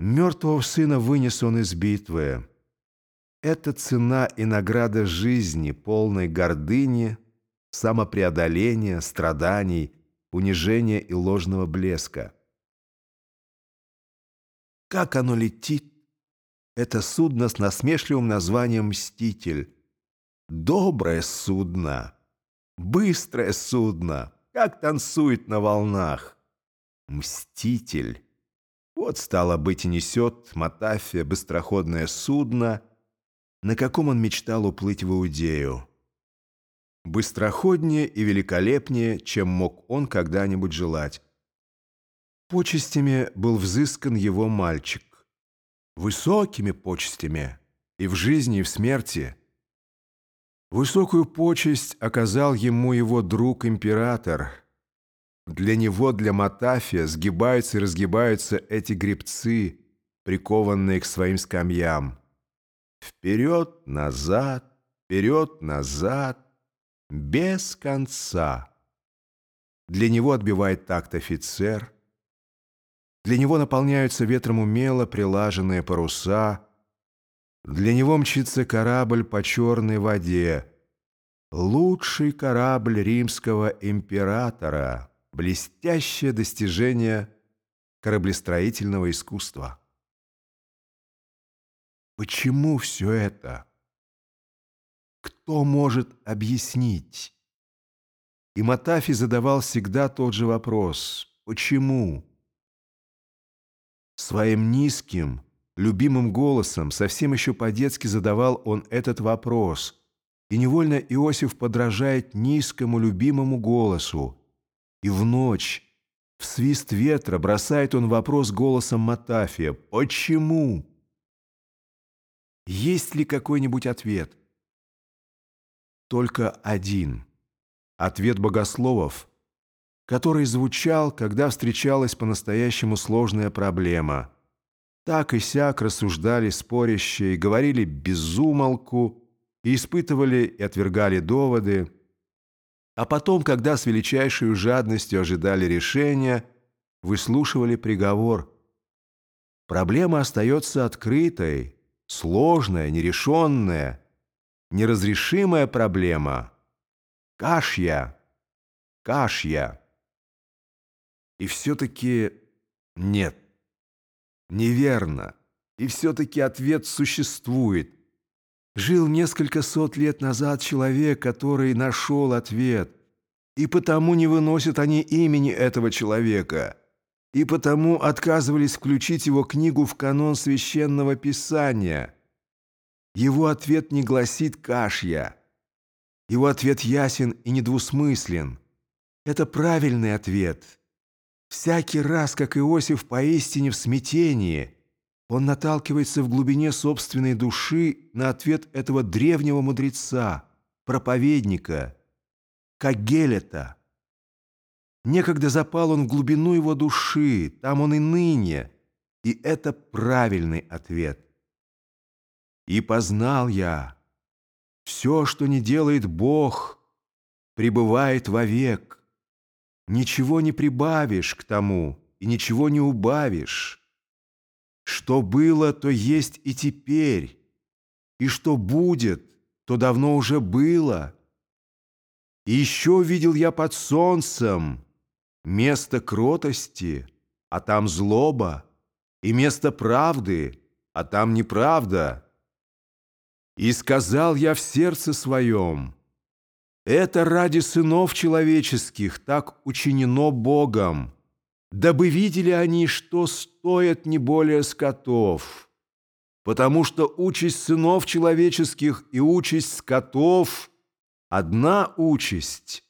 Мертвого сына вынес он из битвы. Это цена и награда жизни, полной гордыни, самопреодоления, страданий, унижения и ложного блеска. Как оно летит, это судно с насмешливым названием «Мститель». Доброе судно, быстрое судно, как танцует на волнах. Мститель. Вот, стало быть, и несет Матафия быстроходное судно, на каком он мечтал уплыть в Иудею. Быстроходнее и великолепнее, чем мог он когда-нибудь желать. Почестями был взыскан его мальчик. Высокими почестями и в жизни, и в смерти. Высокую почесть оказал ему его друг-император. Для него, для Матафия, сгибаются и разгибаются эти гребцы, прикованные к своим скамьям. Вперед, назад, вперед, назад, без конца. Для него отбивает такт офицер – для него наполняются ветром умело прилаженные паруса. Для него мчится корабль по черной воде. Лучший корабль римского императора. Блестящее достижение кораблестроительного искусства. Почему все это? Кто может объяснить? И Матафи задавал всегда тот же вопрос. Почему? Своим низким, любимым голосом, совсем еще по-детски задавал он этот вопрос. И невольно Иосиф подражает низкому, любимому голосу. И в ночь, в свист ветра, бросает он вопрос голосом Матафия. «Почему?» Есть ли какой-нибудь ответ? Только один. Ответ богословов – который звучал, когда встречалась по-настоящему сложная проблема. Так и сяк рассуждали спорящие, говорили безумолку, и испытывали и отвергали доводы. А потом, когда с величайшей жадностью ожидали решения, выслушивали приговор. Проблема остается открытой, сложная, нерешенная, неразрешимая проблема. Кашья, кашья. И все-таки нет, неверно. И все-таки ответ существует. Жил несколько сот лет назад человек, который нашел ответ. И потому не выносят они имени этого человека. И потому отказывались включить его книгу в канон священного писания. Его ответ не гласит «кашья». Его ответ ясен и недвусмыслен. Это правильный ответ – Всякий раз, как Иосиф поистине в смятении, он наталкивается в глубине собственной души на ответ этого древнего мудреца, проповедника, Кагелета. Некогда запал он в глубину его души, там он и ныне, и это правильный ответ. И познал я, все, что не делает Бог, пребывает вовек, Ничего не прибавишь к тому и ничего не убавишь. Что было, то есть и теперь, и что будет, то давно уже было. И еще видел я под солнцем место кротости, а там злоба, и место правды, а там неправда. И сказал я в сердце своем — это ради сынов человеческих так учинено Богом, дабы видели они, что стоят не более скотов. Потому что участь сынов человеческих и участь скотов – одна участь,